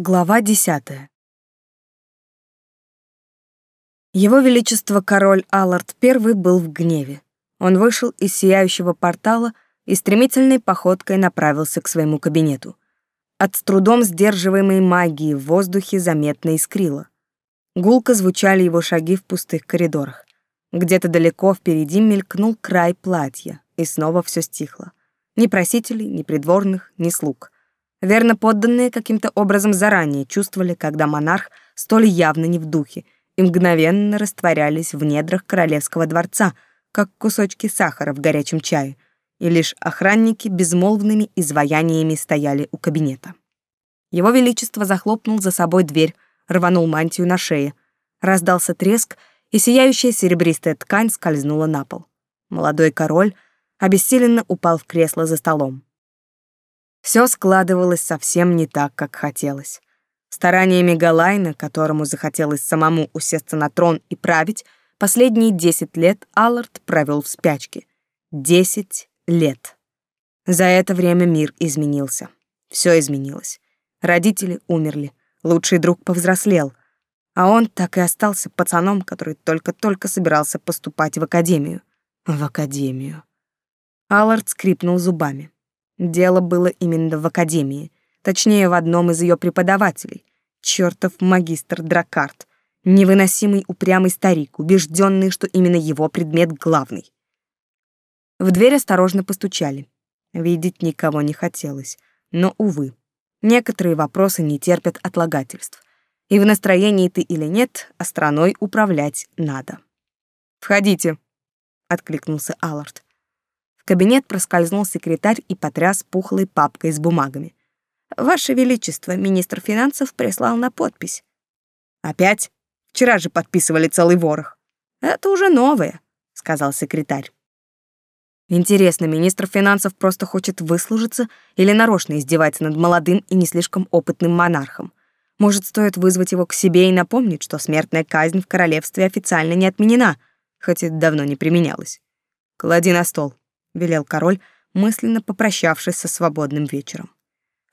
Глава десятая. Его Величество король Аллард I был в гневе. Он вышел из сияющего портала и стремительной походкой направился к своему кабинету. От с трудом сдерживаемой магии в воздухе заметно искрило. Гулко звучали его шаги в пустых коридорах. Где-то далеко впереди мелькнул край платья, и снова все стихло. Ни просителей, ни придворных, ни слуг — Верно подданные каким-то образом заранее чувствовали, когда монарх столь явно не в духе, и мгновенно растворялись в недрах королевского дворца, как кусочки сахара в горячем чае, и лишь охранники безмолвными изваяниями стояли у кабинета. Его Величество захлопнул за собой дверь, рванул мантию на шее. Раздался треск, и сияющая серебристая ткань скользнула на пол. Молодой король обессиленно упал в кресло за столом. Все складывалось совсем не так, как хотелось. Стараниями Галайна, которому захотелось самому усесться на трон и править, последние десять лет Аллард провел в спячке. Десять лет. За это время мир изменился. Все изменилось. Родители умерли, лучший друг повзрослел, а он так и остался пацаном, который только-только собирался поступать в академию. В академию. Аллард скрипнул зубами. Дело было именно в академии, точнее, в одном из ее преподавателей. Чертов магистр Дракарт, невыносимый упрямый старик, убежденный, что именно его предмет главный. В дверь осторожно постучали. Видеть никого не хотелось, но, увы, некоторые вопросы не терпят отлагательств. И в настроении ты или нет, а страной управлять надо. «Входите», — откликнулся Аллард кабинет проскользнул секретарь и потряс пухлой папкой с бумагами. «Ваше Величество, министр финансов прислал на подпись». «Опять? Вчера же подписывали целый ворох». «Это уже новое», — сказал секретарь. Интересно, министр финансов просто хочет выслужиться или нарочно издевается над молодым и не слишком опытным монархом? Может, стоит вызвать его к себе и напомнить, что смертная казнь в королевстве официально не отменена, хоть и давно не применялась. Клади на стол велел король, мысленно попрощавшись со свободным вечером.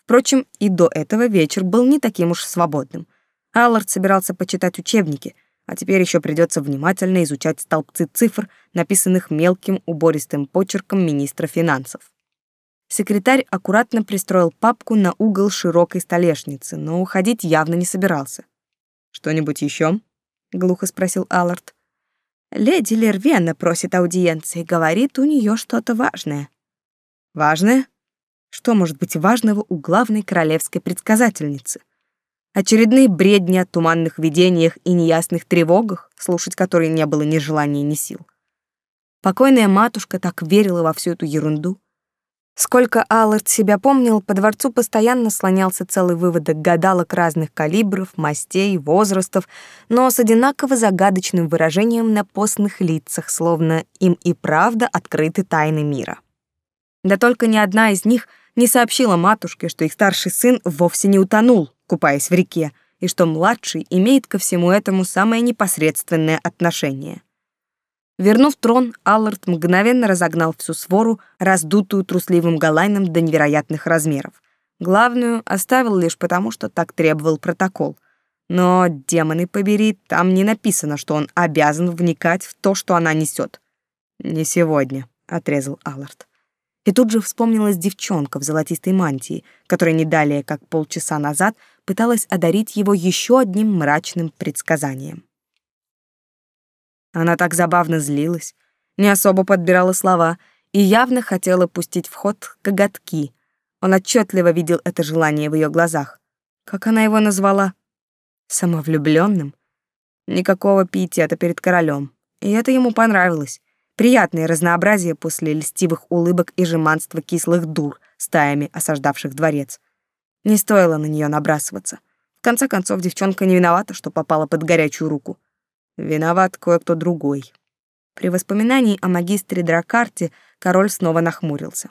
Впрочем, и до этого вечер был не таким уж свободным. Аллард собирался почитать учебники, а теперь еще придется внимательно изучать столбцы цифр, написанных мелким убористым почерком министра финансов. Секретарь аккуратно пристроил папку на угол широкой столешницы, но уходить явно не собирался. «Что-нибудь еще? глухо спросил Аллард. Леди Лервена просит аудиенции, говорит, у нее что-то важное. Важное? Что может быть важного у главной королевской предсказательницы? Очередные бредни о туманных видениях и неясных тревогах, слушать которые не было ни желания, ни сил. Покойная матушка так верила во всю эту ерунду. Сколько Аллард себя помнил, по дворцу постоянно слонялся целый выводок гадалок разных калибров, мастей, возрастов, но с одинаково загадочным выражением на постных лицах, словно им и правда открыты тайны мира. Да только ни одна из них не сообщила матушке, что их старший сын вовсе не утонул, купаясь в реке, и что младший имеет ко всему этому самое непосредственное отношение. Вернув трон, Аллард мгновенно разогнал всю свору, раздутую трусливым галайном до невероятных размеров. Главную оставил лишь потому, что так требовал протокол. Но, демоны побери, там не написано, что он обязан вникать в то, что она несет. «Не сегодня», — отрезал Аллард. И тут же вспомнилась девчонка в золотистой мантии, которая не далее, как полчаса назад, пыталась одарить его еще одним мрачным предсказанием. Она так забавно злилась, не особо подбирала слова и явно хотела пустить в ход коготки. Он отчетливо видел это желание в ее глазах. Как она его назвала? Самовлюбленным? Никакого пиетета перед королем. И это ему понравилось. Приятное разнообразие после льстивых улыбок и жеманства кислых дур, стаями осаждавших дворец. Не стоило на нее набрасываться. В конце концов, девчонка не виновата, что попала под горячую руку. Виноват кое-кто другой. При воспоминании о магистре Дракарте король снова нахмурился.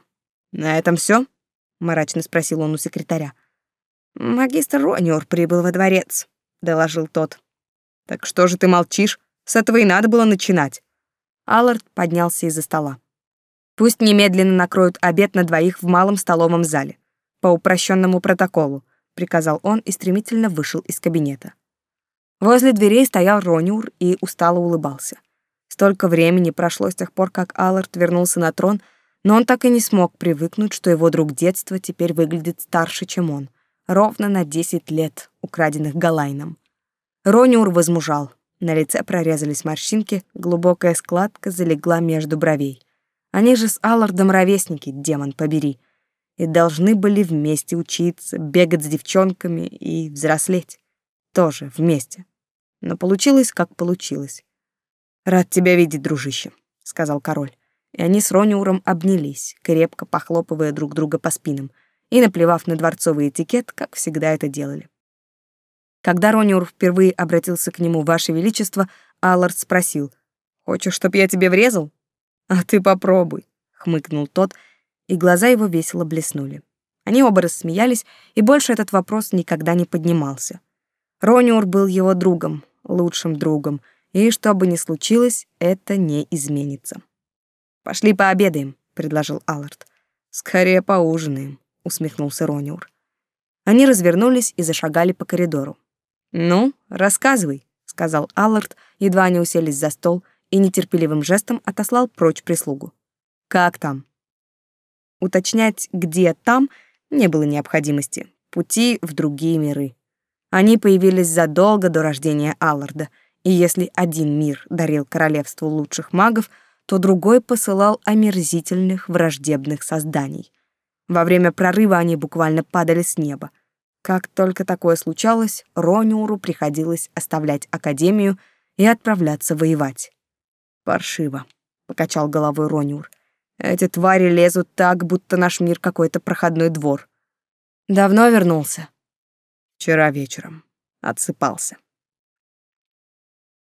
«На этом все? мрачно спросил он у секретаря. «Магистр Рониор прибыл во дворец», — доложил тот. «Так что же ты молчишь? С этого и надо было начинать». Аллард поднялся из-за стола. «Пусть немедленно накроют обед на двоих в малом столовом зале. По упрощенному протоколу. приказал он и стремительно вышел из кабинета. Возле дверей стоял Рониур и устало улыбался. Столько времени прошло с тех пор, как Аллард вернулся на трон, но он так и не смог привыкнуть, что его друг детства теперь выглядит старше, чем он, ровно на 10 лет, украденных Галайном. Рониур возмужал, на лице прорезались морщинки, глубокая складка залегла между бровей. Они же с Аллардом ровесники, демон побери, и должны были вместе учиться, бегать с девчонками и взрослеть. Тоже вместе. Но получилось, как получилось. «Рад тебя видеть, дружище», — сказал король. И они с Рониуром обнялись, крепко похлопывая друг друга по спинам и наплевав на дворцовый этикет, как всегда это делали. Когда Рониур впервые обратился к нему, Ваше Величество, Аллард спросил, «Хочешь, чтоб я тебе врезал?» «А ты попробуй», — хмыкнул тот, и глаза его весело блеснули. Они оба рассмеялись, и больше этот вопрос никогда не поднимался. Рониур был его другом, лучшим другом, и что бы ни случилось, это не изменится. «Пошли пообедаем», — предложил Аллард. «Скорее поужинаем», — усмехнулся Рониур. Они развернулись и зашагали по коридору. «Ну, рассказывай», — сказал Аллард, едва они уселись за стол, и нетерпеливым жестом отослал прочь прислугу. «Как там?» Уточнять, где там, не было необходимости. Пути в другие миры. Они появились задолго до рождения Алларда, и если один мир дарил королевству лучших магов, то другой посылал омерзительных враждебных созданий. Во время прорыва они буквально падали с неба. Как только такое случалось, Рониуру приходилось оставлять академию и отправляться воевать. «Паршиво», — покачал головой Рониур. Эти твари лезут так, будто наш мир какой-то проходной двор. Давно вернулся? Вчера вечером. Отсыпался.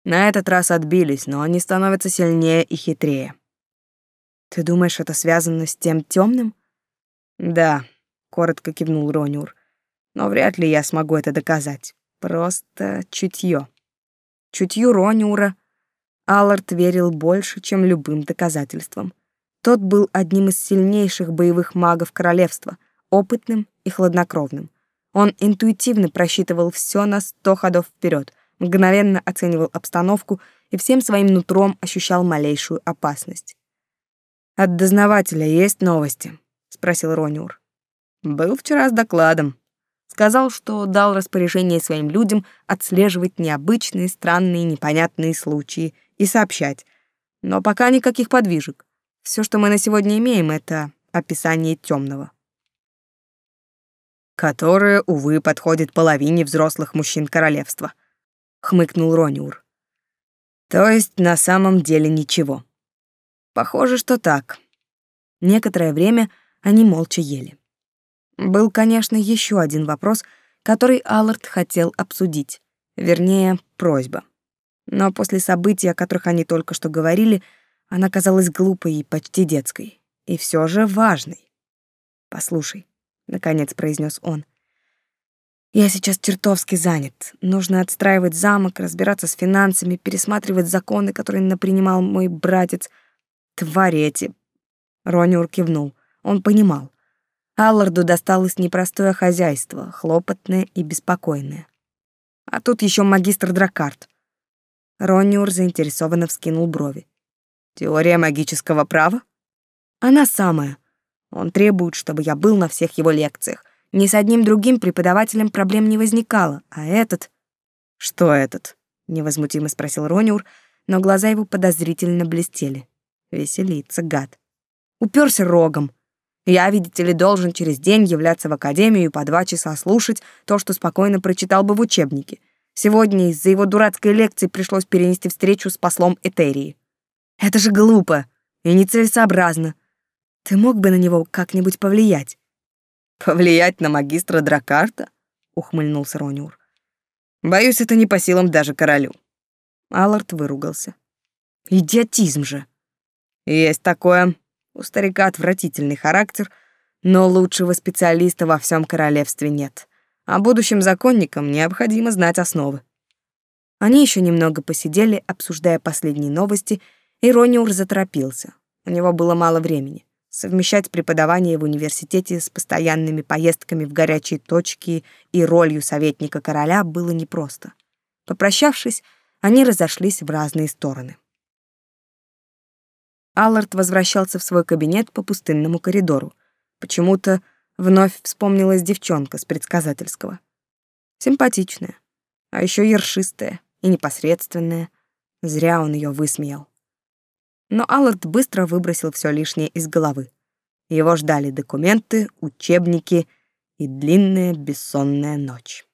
На этот раз отбились, но они становятся сильнее и хитрее. Ты думаешь, это связано с тем темным? Да, коротко кивнул Рониур. Но вряд ли я смогу это доказать. Просто чутье. Чутью Рониура Аллард верил больше, чем любым доказательствам. Тот был одним из сильнейших боевых магов королевства, опытным и хладнокровным. Он интуитивно просчитывал все на сто ходов вперед, мгновенно оценивал обстановку и всем своим нутром ощущал малейшую опасность. «От дознавателя есть новости?» — спросил Рониур. «Был вчера с докладом. Сказал, что дал распоряжение своим людям отслеживать необычные, странные, непонятные случаи и сообщать. Но пока никаких подвижек. Все, что мы на сегодня имеем, это описание темного. Которое, увы, подходит половине взрослых мужчин королевства, хмыкнул Рониур. То есть на самом деле ничего. Похоже, что так. Некоторое время они молча ели. Был, конечно, еще один вопрос, который Аллард хотел обсудить, вернее, просьба. Но после событий, о которых они только что говорили, она казалась глупой и почти детской, и все же важной. «Послушай», — наконец произнес он, — «я сейчас чертовски занят. Нужно отстраивать замок, разбираться с финансами, пересматривать законы, которые напринимал мой братец. Твари эти...» Рониур кивнул. Он понимал. Алларду досталось непростое хозяйство, хлопотное и беспокойное. А тут еще магистр Дракарт. Рониур заинтересованно вскинул брови. Теория магического права? Она самая. Он требует, чтобы я был на всех его лекциях. Ни с одним другим преподавателем проблем не возникало, а этот... Что этот? Невозмутимо спросил Рониур, но глаза его подозрительно блестели. Веселится, гад. Уперся рогом. Я, видите ли, должен через день являться в академию и по два часа слушать то, что спокойно прочитал бы в учебнике. Сегодня из-за его дурацкой лекции пришлось перенести встречу с послом Этерии. Это же глупо и нецелесообразно. Ты мог бы на него как-нибудь повлиять? Повлиять на магистра Дракарта? ухмыльнулся Рониур. Боюсь, это не по силам даже королю. Аллард выругался. Идиотизм же. Есть такое. У старика отвратительный характер, но лучшего специалиста во всем королевстве нет. А будущим законникам необходимо знать основы. Они еще немного посидели, обсуждая последние новости, и Рониур заторопился. У него было мало времени. Совмещать преподавание в университете с постоянными поездками в горячие точки и ролью советника короля было непросто. Попрощавшись, они разошлись в разные стороны. Аллард возвращался в свой кабинет по пустынному коридору. Почему-то вновь вспомнилась девчонка с предсказательского. Симпатичная, а еще ершистая и непосредственная. Зря он ее высмеял. Но Аллард быстро выбросил все лишнее из головы. Его ждали документы, учебники и длинная бессонная ночь.